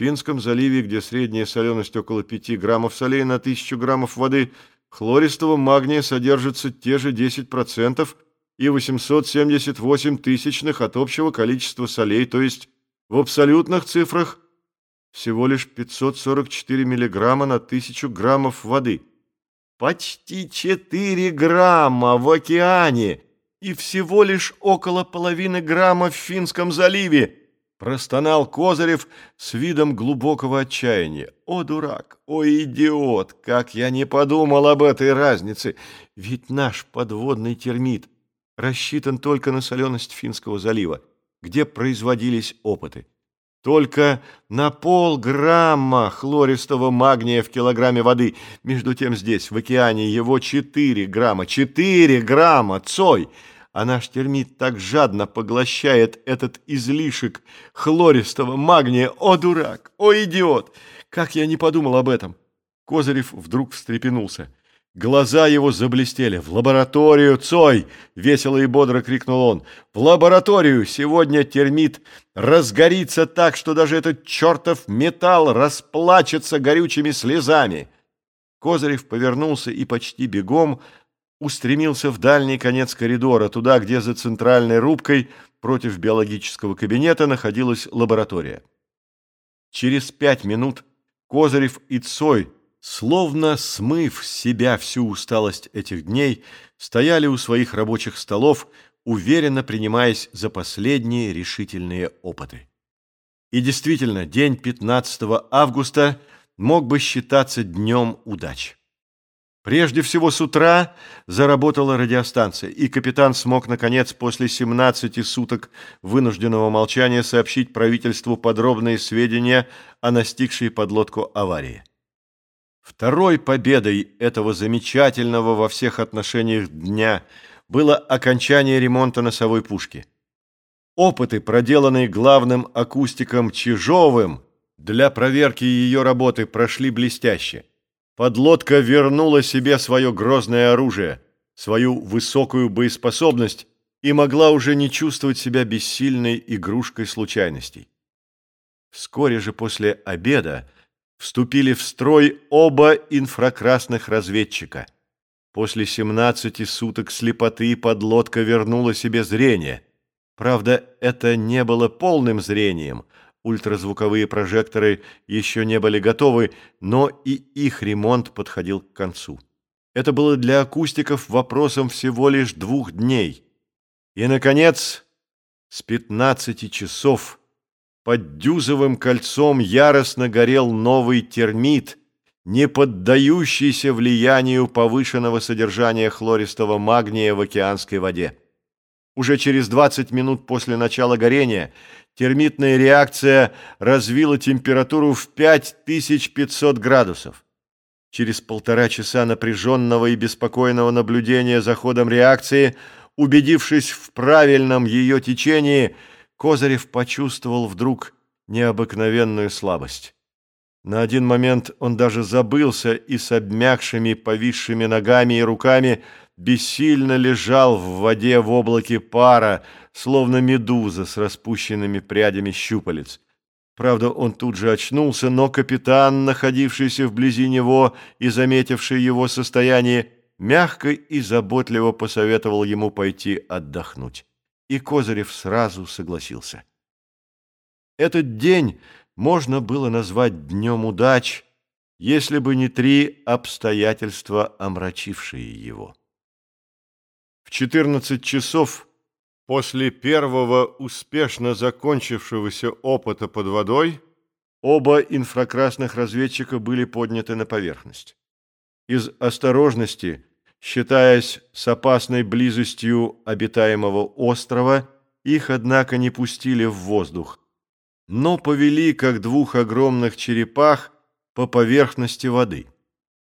Финском заливе, где средняя соленость около 5 граммов солей на 1000 граммов воды, хлористого магния содержится те же 10% и 878 тысячных от общего количества солей, то есть в абсолютных цифрах всего лишь 544 миллиграмма на 1000 граммов воды. Почти 4 грамма в океане и всего лишь около половины грамма в Финском заливе – Простонал Козырев с видом глубокого отчаяния. «О, дурак! О, идиот! Как я не подумал об этой разнице! Ведь наш подводный термит рассчитан только на соленость Финского залива, где производились опыты. Только на полграмма хлористого магния в килограмме воды. Между тем здесь, в океане, его 4 грамма. 4 грамма! Цой!» А наш термит так жадно поглощает этот излишек хлористого магния. О, дурак! О, идиот! Как я не подумал об этом!» Козырев вдруг встрепенулся. Глаза его заблестели. «В лабораторию, Цой!» — весело и бодро крикнул он. «В лабораторию! Сегодня термит разгорится так, что даже этот чертов металл расплачется горючими слезами!» Козырев повернулся и почти бегом устремился в дальний конец коридора, туда, где за центральной рубкой против биологического кабинета находилась лаборатория. Через пять минут Козырев и Цой, словно смыв с себя всю усталость этих дней, стояли у своих рабочих столов, уверенно принимаясь за последние решительные опыты. И действительно, день 15 августа мог бы считаться днем удачи. Прежде всего с утра заработала радиостанция, и капитан смог, наконец, после 17 суток вынужденного молчания сообщить правительству подробные сведения о настигшей подлодку аварии. Второй победой этого замечательного во всех отношениях дня было окончание ремонта носовой пушки. Опыты, проделанные главным акустиком Чижовым для проверки ее работы, прошли блестяще. Подлодка вернула себе свое грозное оружие, свою высокую боеспособность и могла уже не чувствовать себя бессильной игрушкой случайностей. Вскоре же после обеда вступили в строй оба инфракрасных разведчика. После 17 суток слепоты подлодка вернула себе зрение. Правда, это не было полным зрением – Ультразвуковые прожекторы еще не были готовы, но и их ремонт подходил к концу. Это было для акустиков вопросом всего лишь двух дней. И, наконец, с 15 часов под дюзовым кольцом яростно горел новый термит, не поддающийся влиянию повышенного содержания хлористого магния в океанской воде. Уже через 20 минут после начала горения термитная реакция развила температуру в 5500 градусов. Через полтора часа напряженного и беспокойного наблюдения за ходом реакции, убедившись в правильном ее течении, Козырев почувствовал вдруг необыкновенную слабость. На один момент он даже забылся и с обмякшими, повисшими ногами и руками бессильно лежал в воде в облаке пара, словно медуза с распущенными прядями щупалец. Правда, он тут же очнулся, но капитан, находившийся вблизи него и заметивший его состояние, мягко и заботливо посоветовал ему пойти отдохнуть. И Козырев сразу согласился. Этот день можно было назвать днем удач, если бы не три обстоятельства, омрачившие его. В 14 часов после первого успешно закончившегося опыта под водой оба инфракрасных разведчика были подняты на поверхность. Из осторожности, считаясь с опасной близостью обитаемого острова, их, однако, не пустили в воздух, но повели, как двух огромных черепах, по поверхности воды.